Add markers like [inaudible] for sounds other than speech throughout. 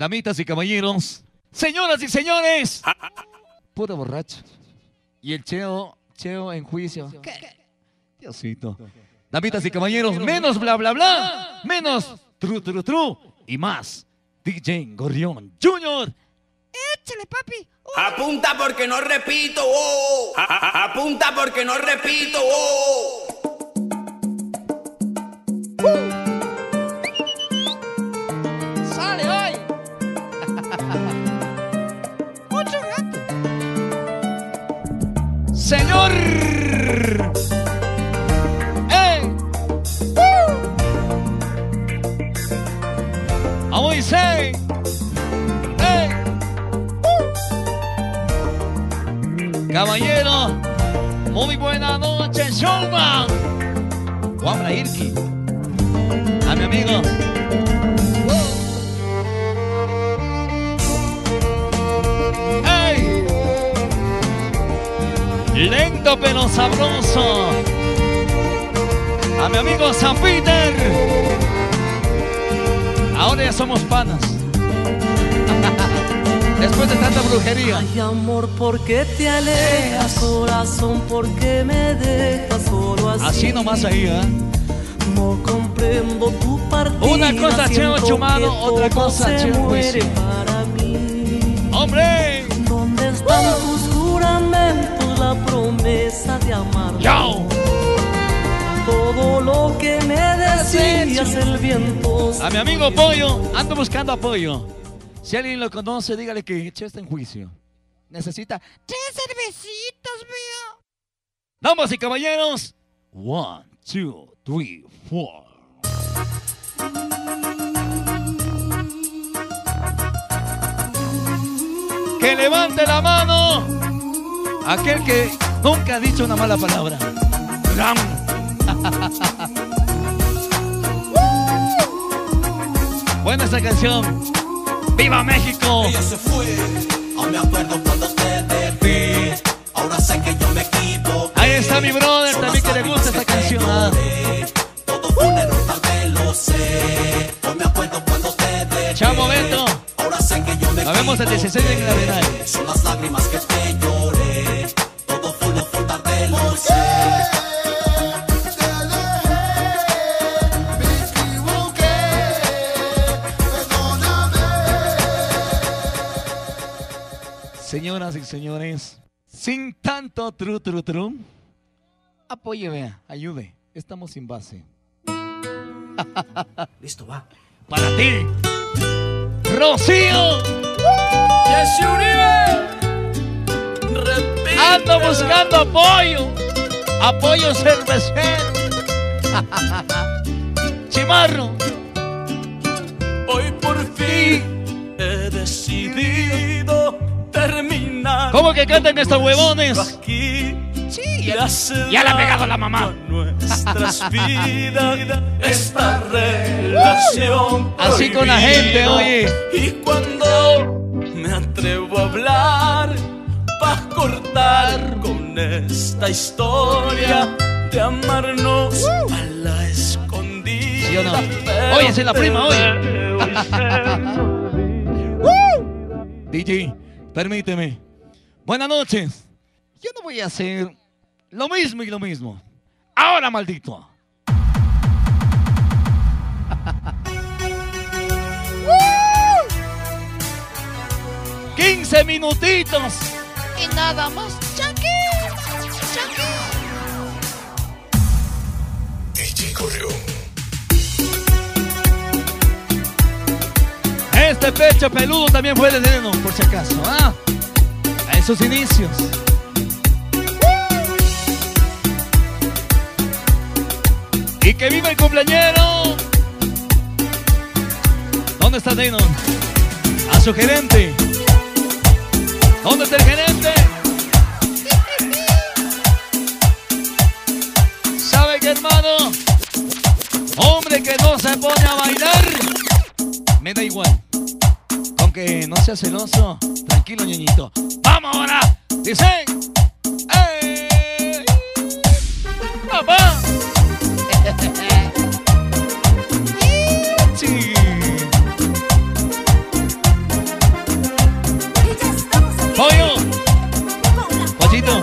Damitas y caballeros, señoras y señores, puro borracho. Y el Cheo, Cheo en juicio. ¿Qué? Diosito. Damitas y caballeros, menos bla bla bla, menos tru tru tru y más DJ Gorrión Junior. Échale, papi. Apunta porque no repito. oh. A- a- Apunta porque no repito. oh. Sale Señor. ¡Ey! A Moisés. ¡Ey! Caballero, muy buena noche, showman. Juan Brairki. A mi amigo. Lento pero sabroso. A mi amigo San Peter. Ahora ya somos panas. [laughs] Después de tanta brujería. Ay, amor, ¿por qué te alejas? Corazón, ¿por qué me dejas solo así? Así nomás ahí, ¿eh? No comprendo tu partida. Una cosa, Cheo que otra cosa, Cheo. ¡Hombre! ¿Dónde están tus juramentos, promesa de amar? ¡Yo! Todo lo que me decías, el viento. A mi amigo Pollo, ando buscando apoyo. Si alguien lo conoce, dígale que Cheo está en juicio. Necesita Tres cervecitas, veo. Damas y caballeros, one, two, three, four. Que levante la mano aquel que nunca ha dicho una mala palabra. Ram. [laughs] Buena esta canción. ¡Viva México! Ella se fue, aún me acuerdo cuando te dejé. Ahora sé que yo me equivoqué. Ahí está mi brother, Son también que le gusta esta canción. te lloré. Todo fue un error, tal vez lo sé. Hoy me acuerdo cuando te dejé. Chamo Beto. Ahora sé que yo me Nos vemos el 16 de Claridad. Tanto tru tru tru, apóyeme, ayude. Estamos sin base. [laughs] Listo, va. Para ti, Rocío. Jesse Uribe. Repite. Ando buscando apoyo. Apoyo cervecero. [laughs] Chimarro. Hoy por fin he decidido terminar. ¿Cómo que cantan estos huevones? Aquí Sí, Ya le ha pegado la mamá. Nuestras [laughs] vidas, [laughs] esta relación. Así con la gente, oye. Y cuando me atrevo a hablar, para cortar con esta historia de amarnos a la escondida. ¿Sí o no? Oye, es la prima, oye. oye. [laughs] DJ, permíteme. Buenas noches. Yo no voy a hacer lo mismo y lo mismo. Ahora, maldito. [laughs] ¡15 minutitos! Y nada más. Chucky. Chucky. Este pecho peludo también fue de Neno, por si acaso. ¿ah? Esos inicios. Y que viva el cumpleañero. ¿Dónde está Neno? A su gerente. ¿Dónde está el gerente? ¿Sabe qué, hermano? Hombre que no se pone a bailar. Me da igual. Aunque no sea celoso, tranquilo, ñoñito. Vamos ahora. Dicen. ¡Ey! ¡Papá! [laughs] sí. Pachito.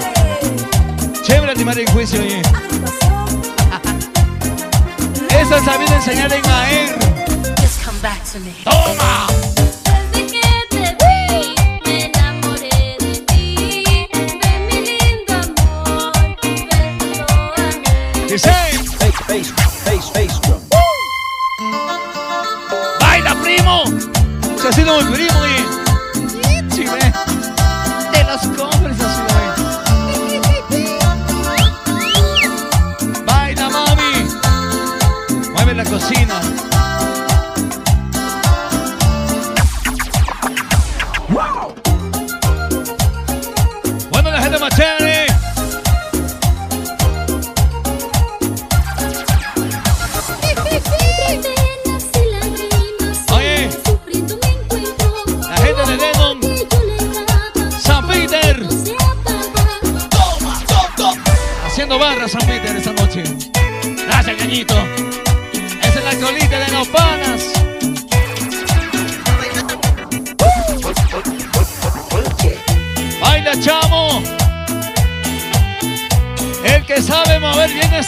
Chévere animar el juicio, oye. Eso es sabido enseñar en Maer. Just come back to me.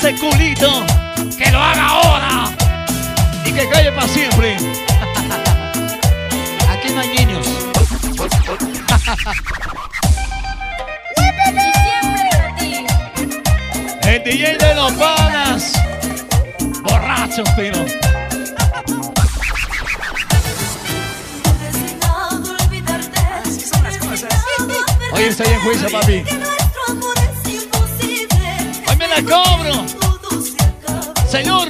Ese culito, que lo haga ahora. Y que calle para siempre. [laughs] Aquí no hay niños. [laughs] El DJ de los panas. Borrachos, pero. [laughs] Hoy estoy en juicio, papi. La cobro. Señor.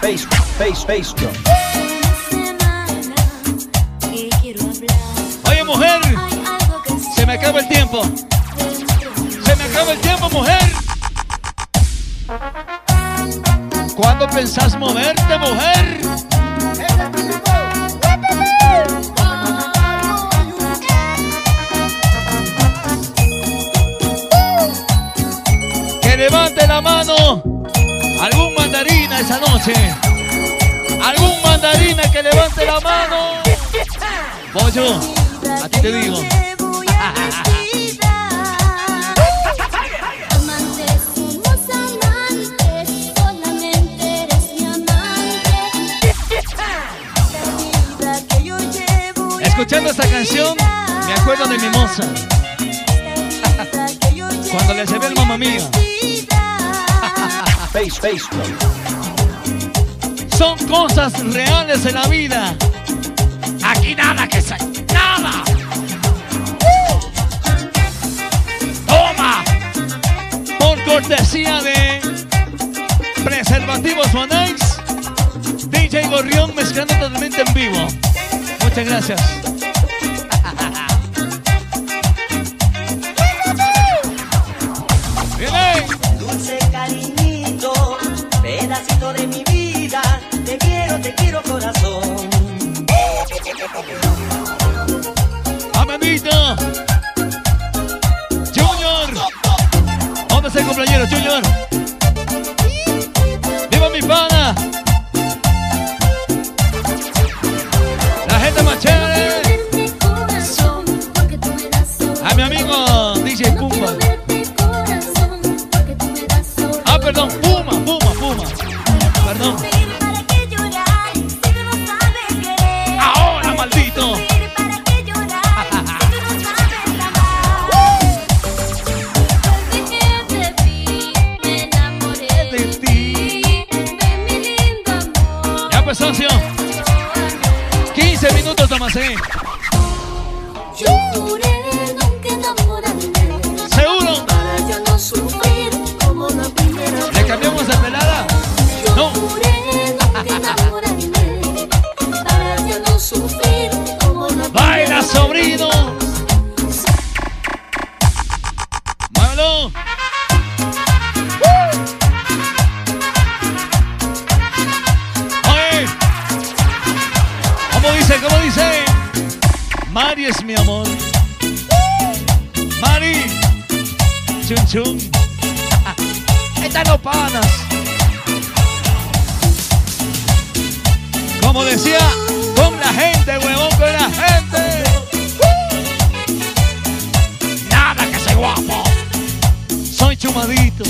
Face, face, face. Oye, mujer. Se me acaba el tiempo. Se me acaba el tiempo, mujer. ¿Cuándo pensás moverte, mujer? La mano. Algún mandarina esa noche. Algún mandarina que levante la mano. Pollo, a ti te digo. Escuchando esta canción, me acuerdo de mi moza. Cuando le llevé el mamá mía. Face, face drum. Son cosas reales en la vida. Aquí nada que se... ¡Nada! ¡Toma! Por cortesía de Preservativos Nice, DJ Gorrión mezclando totalmente en vivo. Muchas gracias. [laughs] Viene. Dulce cariñito, pedacito de mi vida, te quiero, te quiero corazón. Amandito. Junior. ¿Dónde está el compañero, Junior? ¡Viva mi pana! Mi amor. Mari. Chun chun. Están los panas. Como decía, con la gente, huevón, con la gente. Nada que soy guapo. Soy chumadito.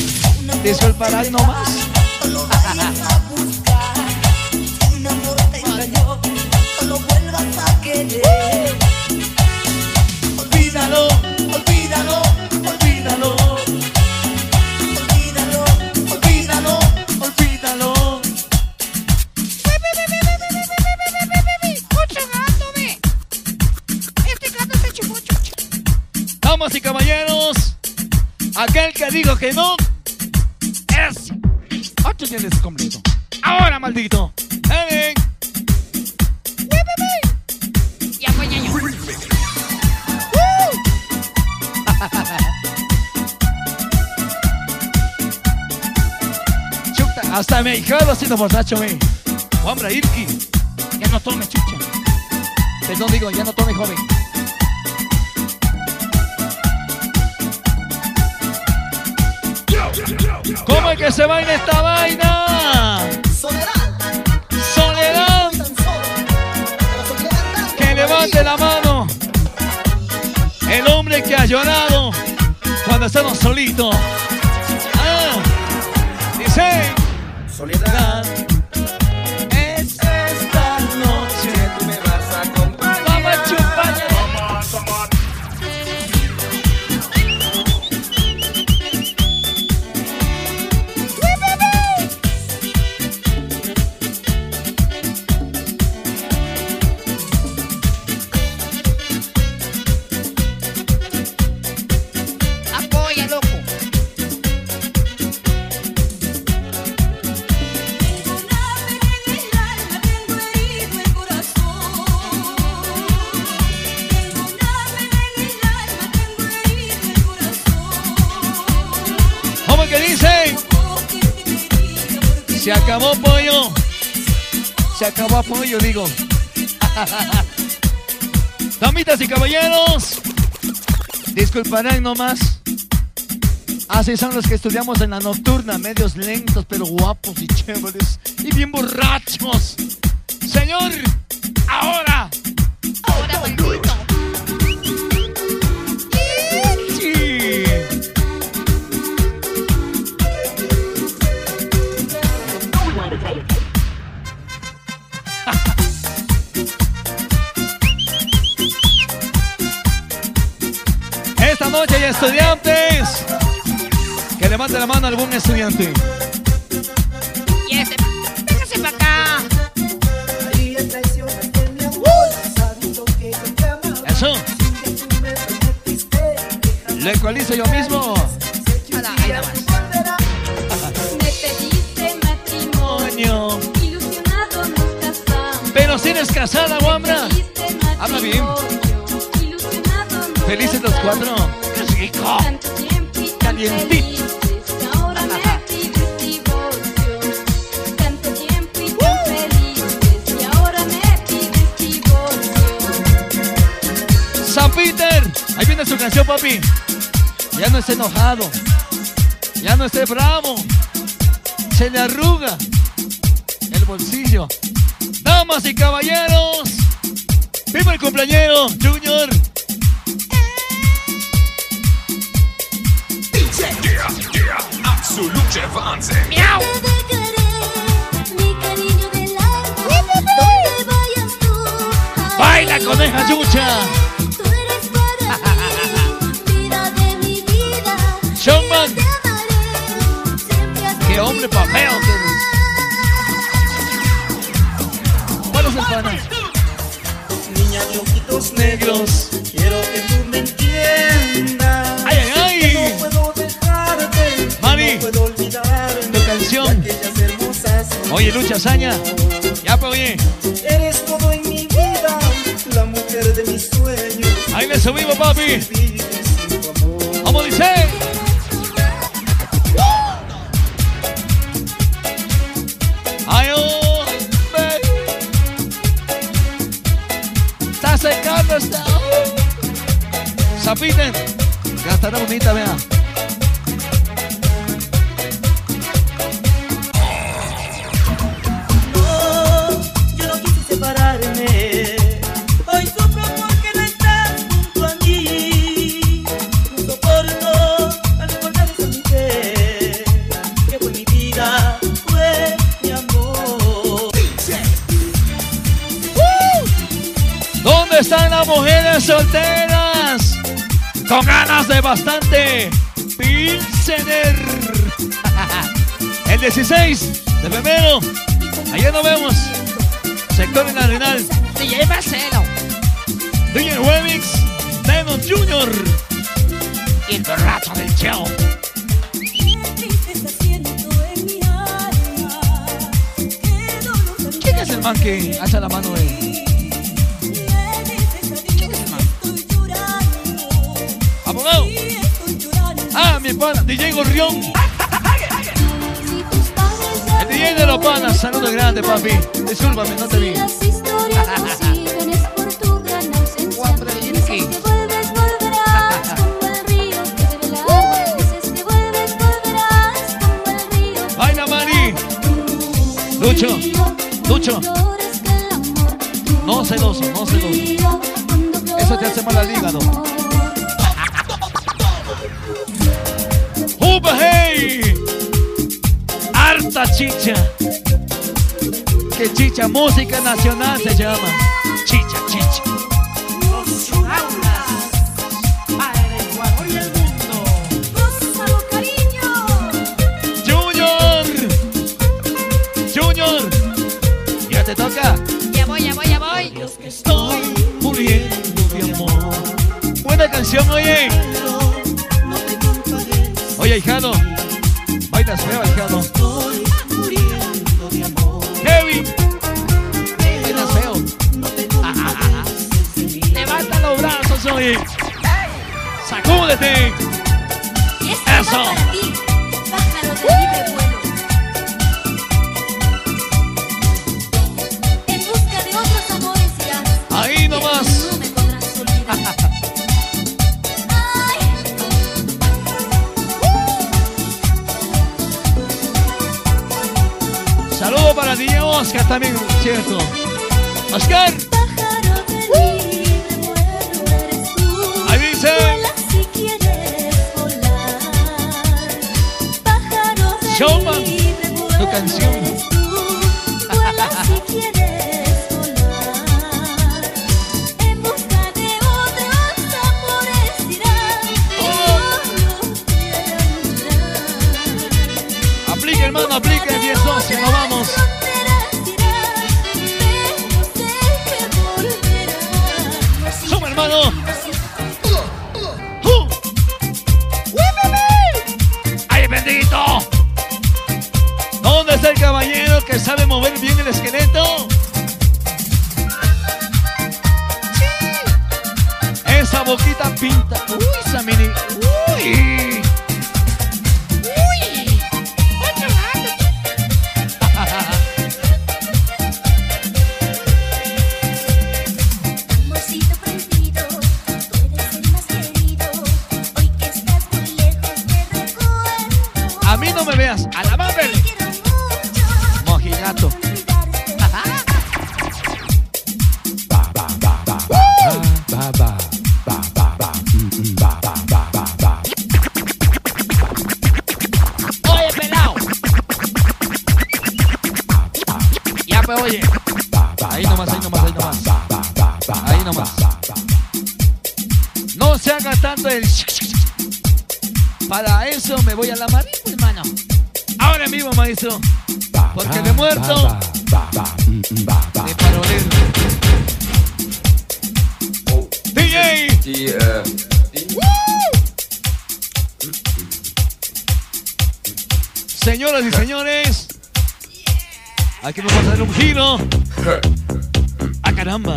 Disculparán nomás. [laughs] aquel que no es ocho tienes completo. Ahora, maldito. Ven. Ya fue ñaño. Chuta, hasta me hijado siendo borracho, me. Hombre, Irki. Ya no tome, chucha. Perdón, digo, ya no tome, joven. ¿Cómo es que se baila esta vaina? Soledad, Soledad, que levante la mano. El hombre que ha llorado cuando estamos solitos. Acabó pollo. Se acabó pollo, digo. [laughs] Damitas y caballeros, disculparán nomás. Así son los que estudiamos en la nocturna, medios lentos, pero guapos y chéveres y bien borrachos. Señor. Ahora, levante la mano algún estudiante. Y este. Véngase para acá. Eso. Lo ecualizo yo mismo. Nada, ahí nada más. Me pediste matrimonio, ilusionado nos casamos. Pero si eres casada, guambra. Pediste Habla bien. matrimonio, ilusionado nos Felices los cuatro. ¡Qué rico! Tanto tiempo y tan Calientito. Peter. Ahí viene su canción, papi. Ya no esté enojado. Ya no esté bravo. Se le arruga el bolsillo. Damas y caballeros. Viva el cumpleañero, Junior. Absolute Wahnsinn. Miau. Te dejaré, mi Qué hombre pa' feo que eres. ¿Cuál es el pana? Niña de ojitos negros, quiero que tú me entiendas. Ay, ay, ay. Que no puedo dejarte, Mari, no puedo olvidarme tu canción. Oye, Lucha Saña. Ya, pues, oye. Eres todo en mi vida, la mujer de mis sueños. Ahí le subimos, papi. 16 de febrero. Ayer nos vemos. Sector en Arenal. DJ Marcelo. DJ Remix. Demon Jr. Y el borracho del show. ¿Quién es el man que alza la mano de abogado? Ah, mi pana, DJ Gorrión. DJ de los panas, saludos grande, papi. Discúlpame, no te vi. Vaina [laughs] [laughs] Mari. Lucho, Lucho. No celoso, no celoso. Eso te hace mal al hígado. Harta chicha. Que chicha, música nacional se llama. Chicha, chicha. Junior. Junior. Ya te toca. Ya voy, ya voy, ya voy. Estoy muriendo de amor. Buena canción, oye. Oye, Heavy. Bailas feo. Levanta los brazos, oye. Sacúdete. Eso. Saludo para DJ Oscar también, cierto. Oscar, ahí dice. Showman, tu canción. Aplique, hermano, aplique. 10 12, nos vamos. Suma, hermano. ¡Uh! ¡Ay, bendito! ¿Dónde está el caballero que sabe mover bien el esqueleto? Esa boquita pinta. Uy, esa mini. Uy. Señoras y señores, aquí nos vamos a dar un giro. ¡Ah, caramba!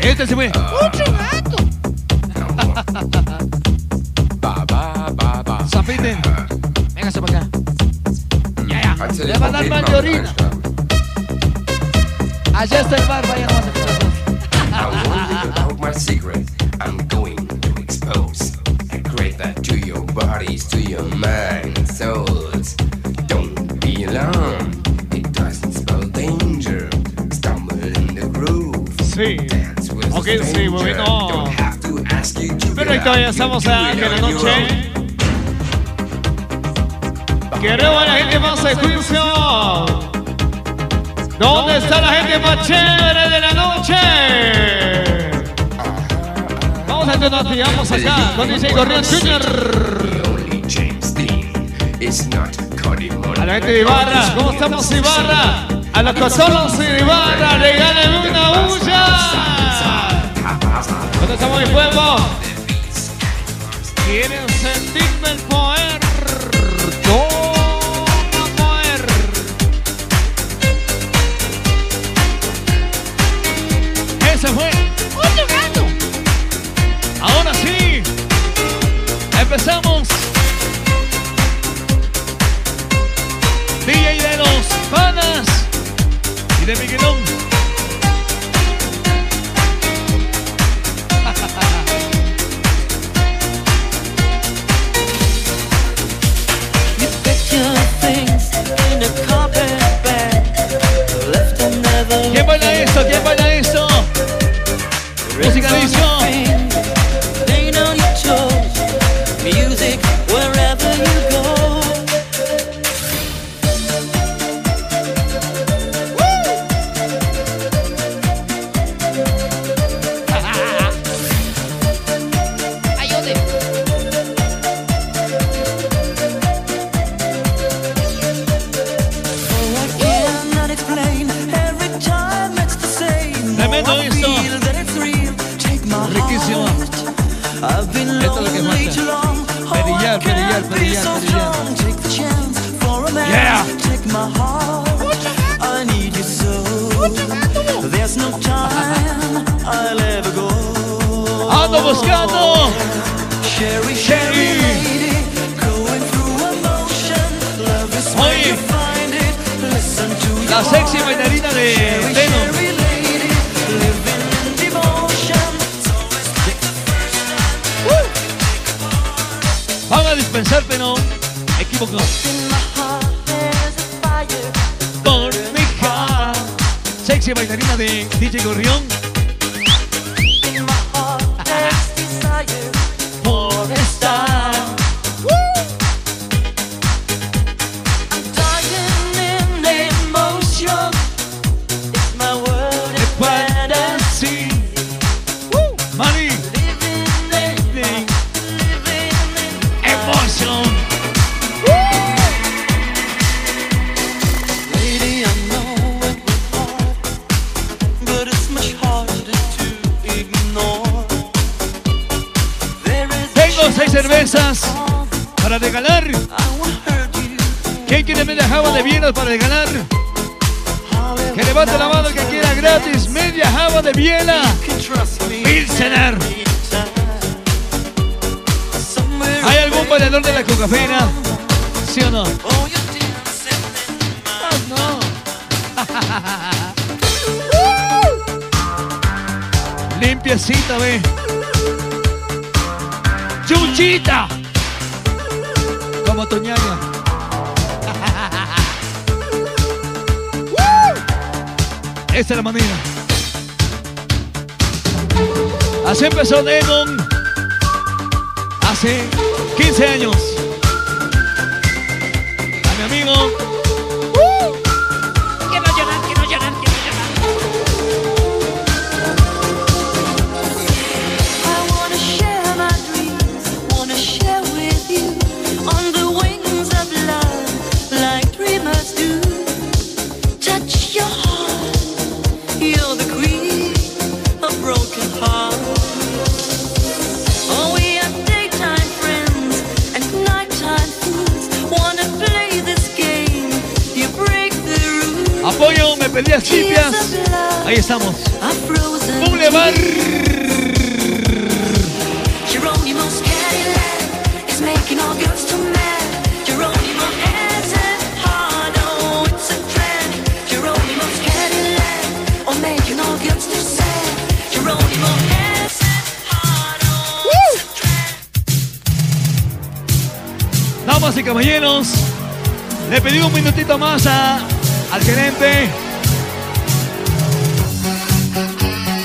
Este se fue. Otro gato. Zapiten. Véngase para acá. Ya, ya. Le va a dar mal de orina. Allá está el bar, vaya nomás about my secret I'm going to expose. I create that to your bodies, to your mind, souls. Don't be alarmed, it doesn't spell danger. Stumble in the groove. Sí. Dance with okay, sí, on. Don't have to ask you to Perfecto, ya estamos a la noche. Queremos a la gente más de juicio. ¿Dónde está la gente más chévere de la noche? cuándo nos pillamos acá con DJ Gorrión Jr. A la gente de Ibarra, ¿cómo estamos Ibarra? A los cosolos de Ibarra, regálenme una bulla. ¿Dónde estamos mi pueblo? ¿Quieren sentirme el poder? Toma poder. Ese fue. empezamos. DJ de los panas y de Miguelón. la sexy bailarina de Venom. Uh. Van a dispensar, pero me equivoco. Sexy bailarina de DJ Gorrión. ¿Quién quiere media java de Viena para ganar? Que levante la mano que quiera gratis media java de Viena. Pilsener. ¿Hay algún valedor de la cocafeína? ¿Sí o no? Oh, [laughs] no. Limpiecita, ve. Chuchita. Como tu. Esta es la manera. Así empezó Denon hace 15 años. A mi amigo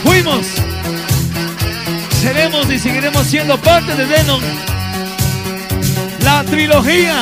Fuimos, seremos y seguiremos siendo parte de Denon. La trilogía.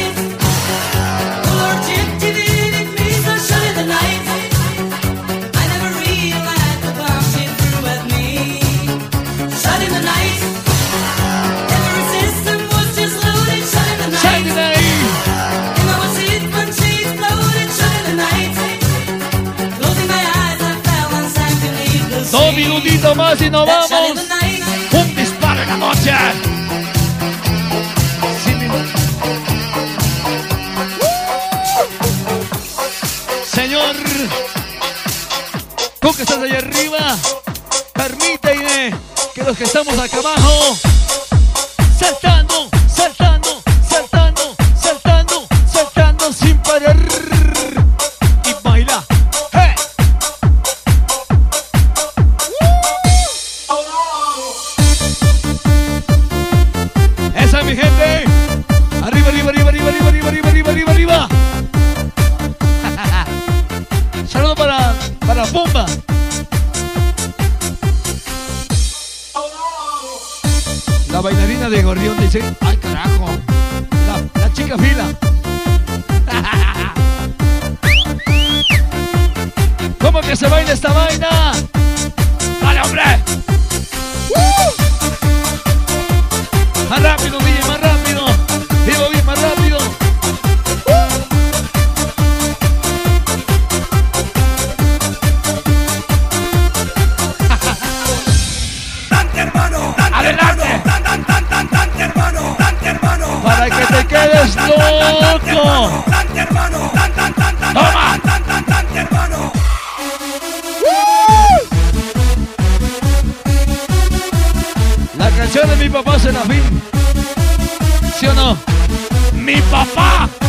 minutitos más y nos vamos. Un disparo en la noche. Mi- Señor, tú que estás allá arriba, permíteme que los que estamos acá abajo, La bailarina de Gorrión dice, ay carajo, la, la chica fila. [laughs] ¿Cómo que se baila esta vaina? ¡Dale, hombre! Más rápido, DJ, más rápido. te quedes loco. Toma. La canción de mi papá se la vi. ¿Sí o no? ¡Mi papá!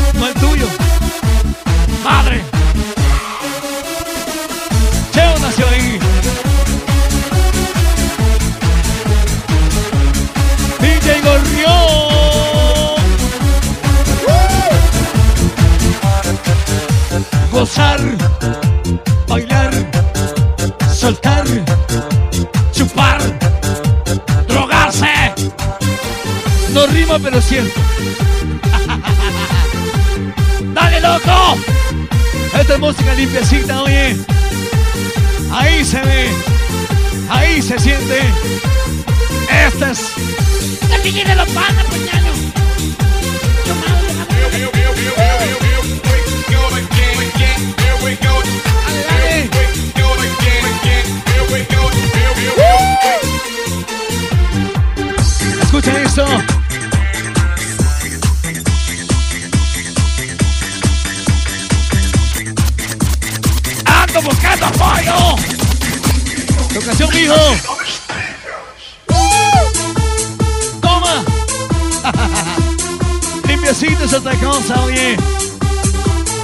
No rima, pero cierto. ¡Dale, loco! Esta es música limpiecita, oye. Ahí se ve. Ahí se siente. Esta es. La los panas, pues. Escucha esto. Ando buscando apoyo. Tocación, mijo. Toma. [laughs] Limpiecito es otra cosa, oye.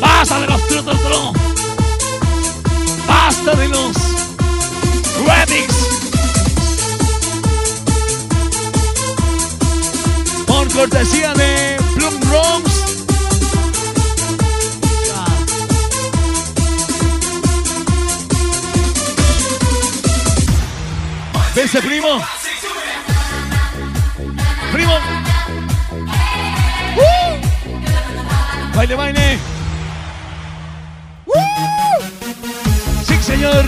Basta de los tru, tru, tru. Basta de los remix. Por cortesía de Plum Rose. Vence, primo. Primo. ¡Uh! Baile, baile. ¡Uh! Sí, señor.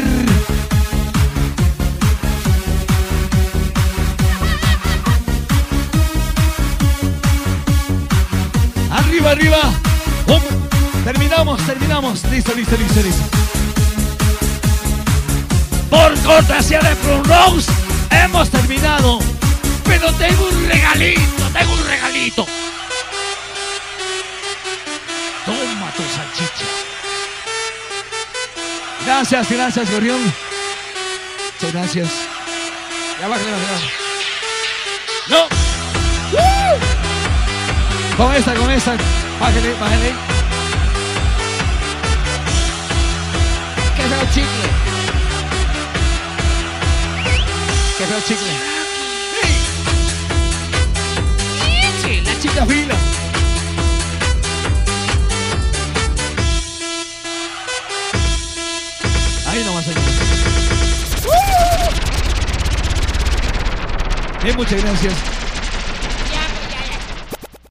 Arriba, arriba. Um, terminamos, terminamos. Listo, listo, listo, listo. Por cortesía de Plum Rose, hemos terminado. Pero tengo un regalito, tengo un regalito. Toma tu salchicha. Gracias, gracias, Gorión. Muchas gracias. Ya bájale, bájale. No. Con esta, con esta. Bájale, bájale. Que feo chicle. Chicle. La chica fila. Ahí nomás. Bien, muchas gracias.